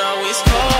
always call.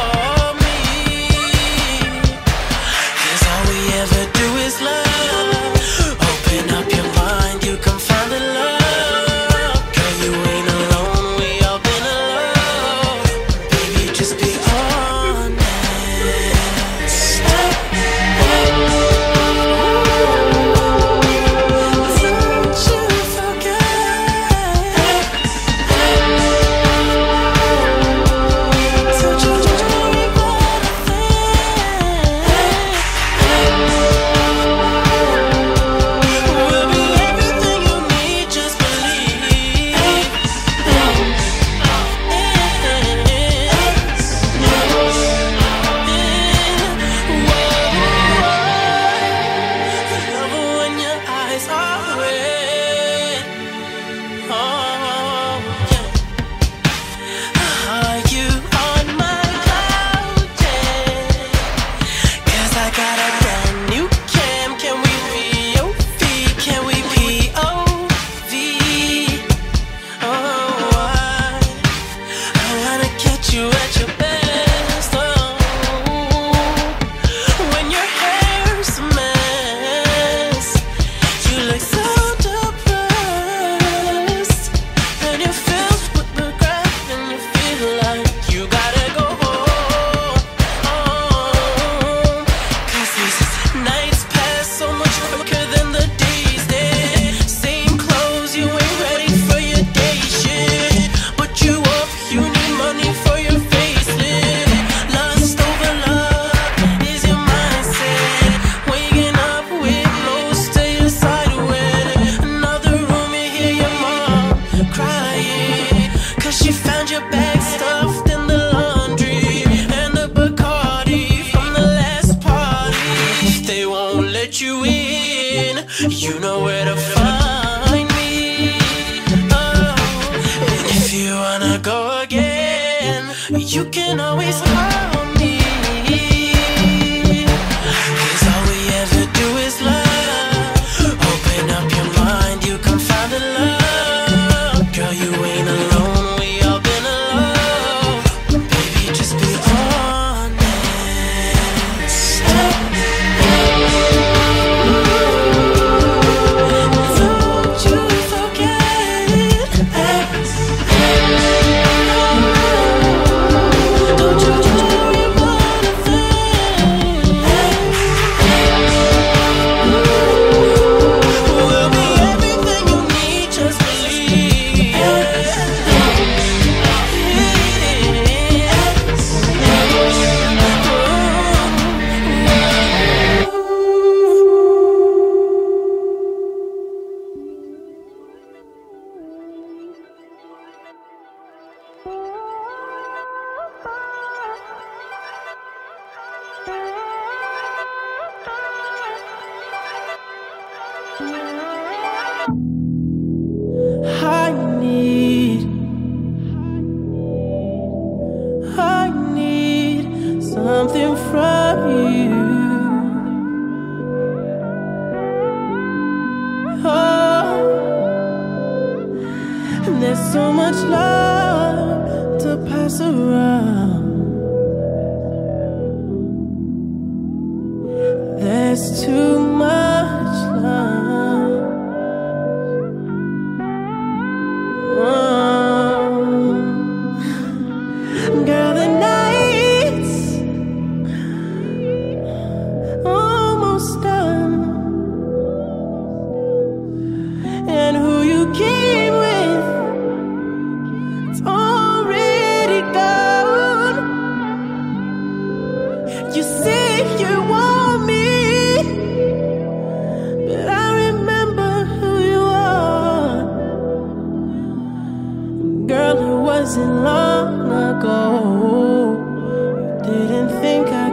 in, you know where to find me. Oh, and if you wanna go again, you can always. Find girl Girl, it wasn't long ago. Didn't think I